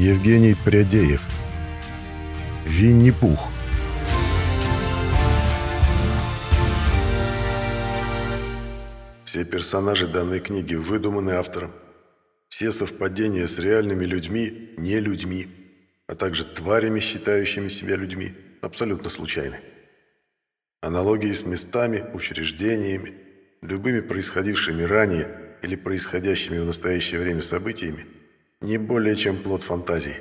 Евгений Прядеев. Винни-Пух. Все персонажи данной книги выдуманы автором. Все совпадения с реальными людьми не людьми, а также тварями, считающими себя людьми, абсолютно случайны. Аналогии с местами, учреждениями, любыми происходившими ранее или происходящими в настоящее время событиями не более чем плод фантазии.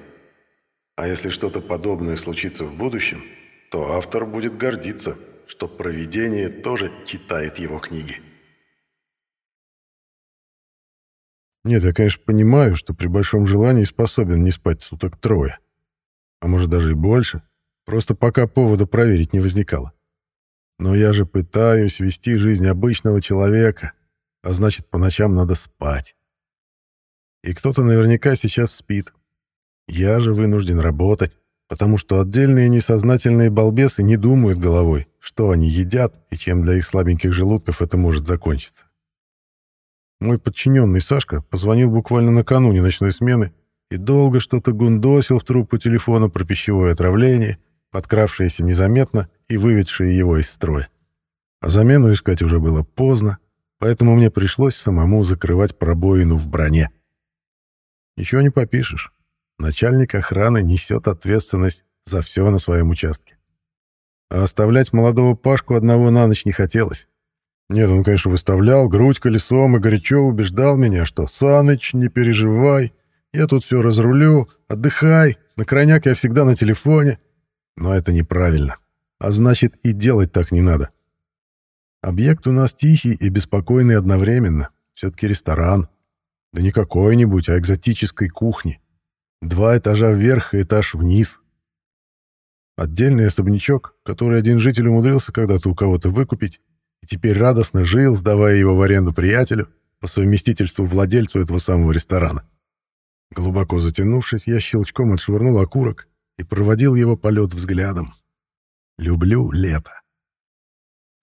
А если что-то подобное случится в будущем, то автор будет гордиться, что провидение тоже читает его книги. Нет, я, конечно, понимаю, что при большом желании способен не спать суток трое. А может, даже и больше. Просто пока повода проверить не возникало. Но я же пытаюсь вести жизнь обычного человека, а значит, по ночам надо спать. И кто-то наверняка сейчас спит. Я же вынужден работать, потому что отдельные несознательные балбесы не думают головой, что они едят и чем для их слабеньких желудков это может закончиться. Мой подчиненный Сашка позвонил буквально накануне ночной смены и долго что-то гундосил в трубку телефона про пищевое отравление, подкравшееся незаметно и выведшее его из строя. А замену искать уже было поздно, поэтому мне пришлось самому закрывать пробоину в броне. Ничего не попишешь. Начальник охраны несет ответственность за все на своем участке. А оставлять молодого Пашку одного на ночь не хотелось. Нет, он, конечно, выставлял грудь колесом и горячо убеждал меня, что «Саныч, не переживай, я тут все разрулю, отдыхай, на крайняк я всегда на телефоне». Но это неправильно. А значит, и делать так не надо. Объект у нас тихий и беспокойный одновременно. Все-таки ресторан. Да не какой-нибудь, а экзотической кухни. Два этажа вверх и этаж вниз. Отдельный особнячок, который один житель умудрился когда-то у кого-то выкупить, и теперь радостно жил, сдавая его в аренду приятелю, по совместительству владельцу этого самого ресторана. Глубоко затянувшись, я щелчком отшвырнул окурок и проводил его полет взглядом. Люблю лето.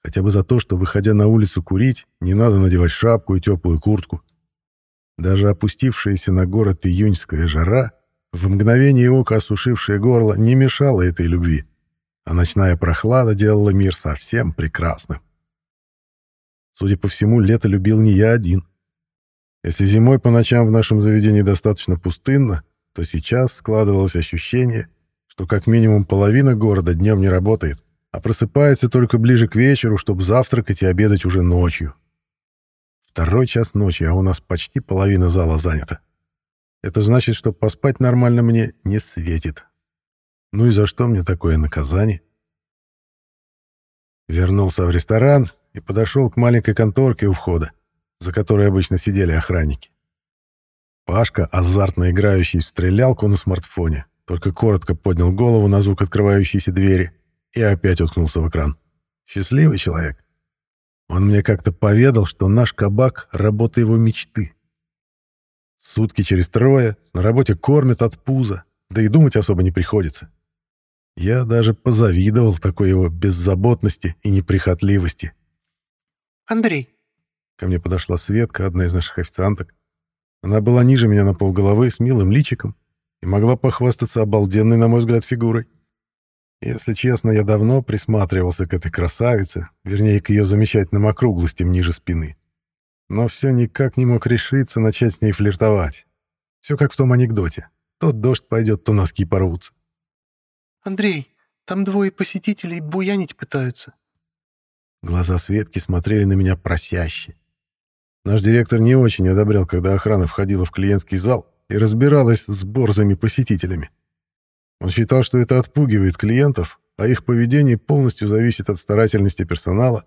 Хотя бы за то, что, выходя на улицу курить, не надо надевать шапку и теплую куртку. Даже опустившаяся на город июньская жара, в мгновение ока осушившее горло, не мешала этой любви, а ночная прохлада делала мир совсем прекрасным. Судя по всему, лето любил не я один. Если зимой по ночам в нашем заведении достаточно пустынно, то сейчас складывалось ощущение, что как минимум половина города днем не работает, а просыпается только ближе к вечеру, чтобы завтракать и обедать уже ночью. Второй час ночи, а у нас почти половина зала занята. Это значит, что поспать нормально мне не светит. Ну и за что мне такое наказание? Вернулся в ресторан и подошел к маленькой конторке у входа, за которой обычно сидели охранники. Пашка, азартно играющий в стрелялку на смартфоне, только коротко поднял голову на звук открывающейся двери и опять уткнулся в экран. Счастливый человек. Он мне как-то поведал, что наш кабак — работа его мечты. Сутки через трое, на работе кормят от пуза, да и думать особо не приходится. Я даже позавидовал такой его беззаботности и неприхотливости. «Андрей!» Ко мне подошла Светка, одна из наших официанток. Она была ниже меня на полголовы, с милым личиком, и могла похвастаться обалденной, на мой взгляд, фигурой. Если честно, я давно присматривался к этой красавице, вернее, к ее замечательным округлостям ниже спины. Но все никак не мог решиться начать с ней флиртовать. Все как в том анекдоте. То дождь пойдет, то носки порвутся. «Андрей, там двое посетителей буянить пытаются. Глаза Светки смотрели на меня просяще. Наш директор не очень одобрял, когда охрана входила в клиентский зал и разбиралась с борзыми посетителями. Он считал, что это отпугивает клиентов, а их поведение полностью зависит от старательности персонала,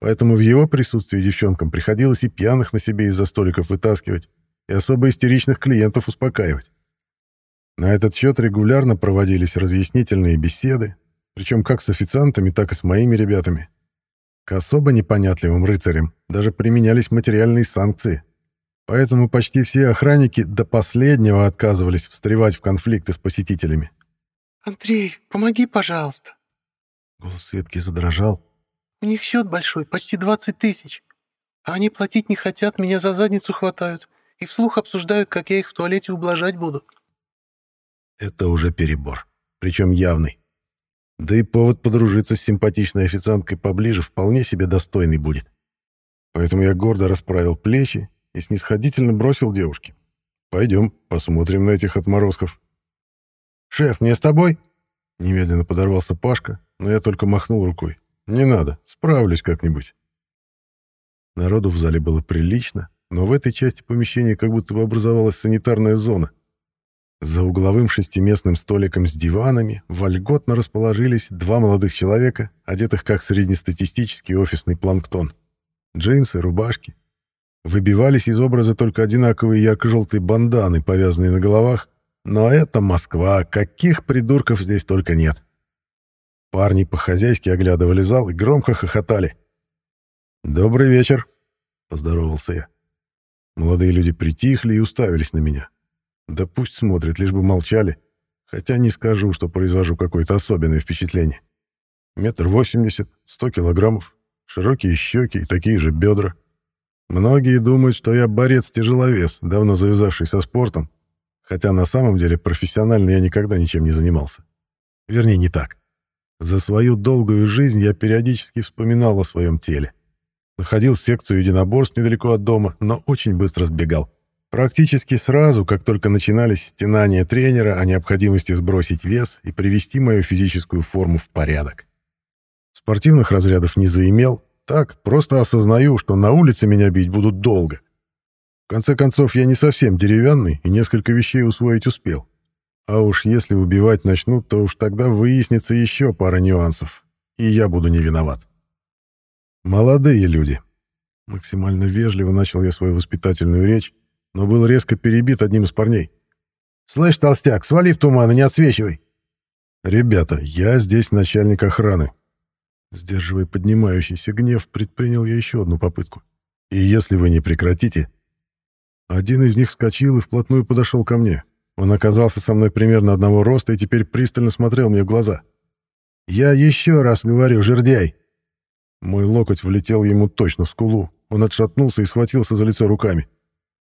поэтому в его присутствии девчонкам приходилось и пьяных на себе из-за столиков вытаскивать, и особо истеричных клиентов успокаивать. На этот счет регулярно проводились разъяснительные беседы, причем как с официантами, так и с моими ребятами. К особо непонятливым рыцарям даже применялись материальные санкции. Поэтому почти все охранники до последнего отказывались встревать в конфликты с посетителями. «Андрей, помоги, пожалуйста». Голос Светки задрожал. «У них счет большой, почти 20 тысяч. А они платить не хотят, меня за задницу хватают и вслух обсуждают, как я их в туалете ублажать буду». Это уже перебор, причем явный. Да и повод подружиться с симпатичной официанткой поближе вполне себе достойный будет. Поэтому я гордо расправил плечи и снисходительно бросил девушке. «Пойдем, посмотрим на этих отморозков». «Шеф, мне с тобой?» Немедленно подорвался Пашка, но я только махнул рукой. «Не надо, справлюсь как-нибудь». Народу в зале было прилично, но в этой части помещения как будто бы образовалась санитарная зона. За угловым шестиместным столиком с диванами вольготно расположились два молодых человека, одетых как среднестатистический офисный планктон. Джинсы, рубашки. Выбивались из образа только одинаковые ярко-желтые банданы, повязанные на головах, но это Москва, каких придурков здесь только нет. Парни по-хозяйски оглядывали зал и громко хохотали. «Добрый вечер», — поздоровался я. Молодые люди притихли и уставились на меня. Да пусть смотрят, лишь бы молчали, хотя не скажу, что произвожу какое-то особенное впечатление. Метр восемьдесят, сто килограммов, широкие щеки и такие же бедра. Многие думают, что я борец-тяжеловес, давно завязавший со спортом, хотя на самом деле профессионально я никогда ничем не занимался. Вернее, не так. За свою долгую жизнь я периодически вспоминал о своем теле. Находил секцию единоборств недалеко от дома, но очень быстро сбегал. Практически сразу, как только начинались стенания тренера о необходимости сбросить вес и привести мою физическую форму в порядок. Спортивных разрядов не заимел, так, просто осознаю, что на улице меня бить будут долго. В конце концов, я не совсем деревянный и несколько вещей усвоить успел. А уж если убивать начнут, то уж тогда выяснится еще пара нюансов, и я буду не виноват. Молодые люди. Максимально вежливо начал я свою воспитательную речь, но был резко перебит одним из парней. «Слышь, толстяк, свали в туман и не отсвечивай!» «Ребята, я здесь начальник охраны». Сдерживая поднимающийся гнев, предпринял я еще одну попытку. «И если вы не прекратите, один из них вскочил и вплотную подошел ко мне. Он оказался со мной примерно одного роста и теперь пристально смотрел мне в глаза. «Я еще раз говорю, жердяй!» Мой локоть влетел ему точно в скулу. Он отшатнулся и схватился за лицо руками.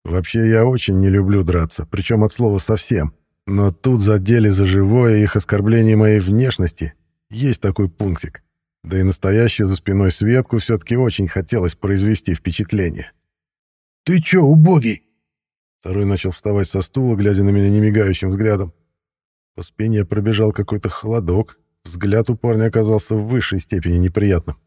Вообще, я очень не люблю драться, причем от слова совсем. Но тут задели за живое их оскорбление моей внешности. Есть такой пунктик. Да и настоящую за спиной Светку все-таки очень хотелось произвести впечатление. «Ты че, убогий?» Второй начал вставать со стула, глядя на меня немигающим взглядом. По спине пробежал какой-то холодок. Взгляд у парня оказался в высшей степени неприятным.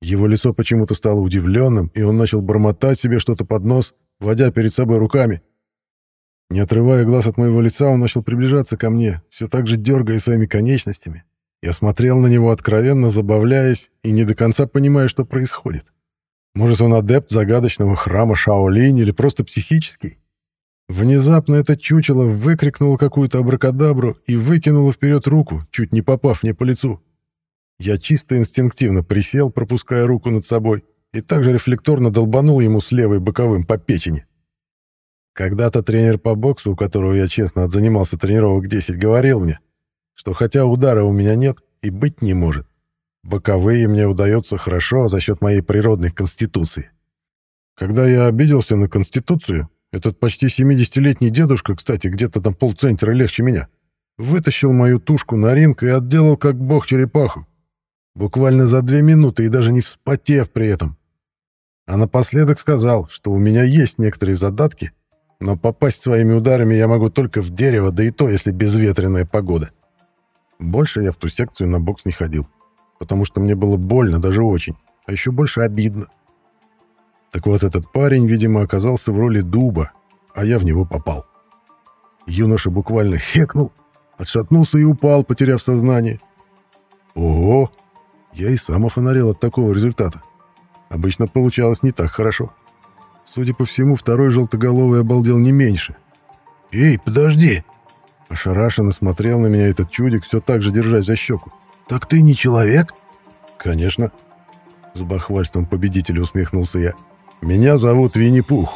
Его лицо почему-то стало удивленным, и он начал бормотать себе что-то под нос, водя перед собой руками. Не отрывая глаз от моего лица, он начал приближаться ко мне, все так же дергая своими конечностями. Я смотрел на него откровенно, забавляясь, и не до конца понимая, что происходит. Может, он адепт загадочного храма Шаолинь или просто психический? Внезапно это чучело выкрикнуло какую-то абракадабру и выкинуло вперед руку, чуть не попав мне по лицу. Я чисто инстинктивно присел, пропуская руку над собой, и также рефлекторно долбанул ему с левой боковым по печени. Когда-то тренер по боксу, у которого я честно отзанимался тренировок 10, говорил мне, что хотя удара у меня нет и быть не может, Боковые мне удается хорошо за счет моей природной конституции. Когда я обиделся на конституцию, этот почти 70-летний дедушка, кстати, где-то там полцентра легче меня, вытащил мою тушку на ринг и отделал как бог черепаху. Буквально за две минуты и даже не вспотев при этом. А напоследок сказал, что у меня есть некоторые задатки, но попасть своими ударами я могу только в дерево, да и то, если безветренная погода. Больше я в ту секцию на бокс не ходил потому что мне было больно, даже очень, а еще больше обидно. Так вот, этот парень, видимо, оказался в роли дуба, а я в него попал. Юноша буквально хекнул, отшатнулся и упал, потеряв сознание. Ого! Я и сам офонарел от такого результата. Обычно получалось не так хорошо. Судя по всему, второй желтоголовый обалдел не меньше. «Эй, подожди!» Ошарашенно смотрел на меня этот чудик, все так же держась за щеку. «Так ты не человек?» «Конечно». С бахвальством победителя усмехнулся я. «Меня зовут Винни-Пух».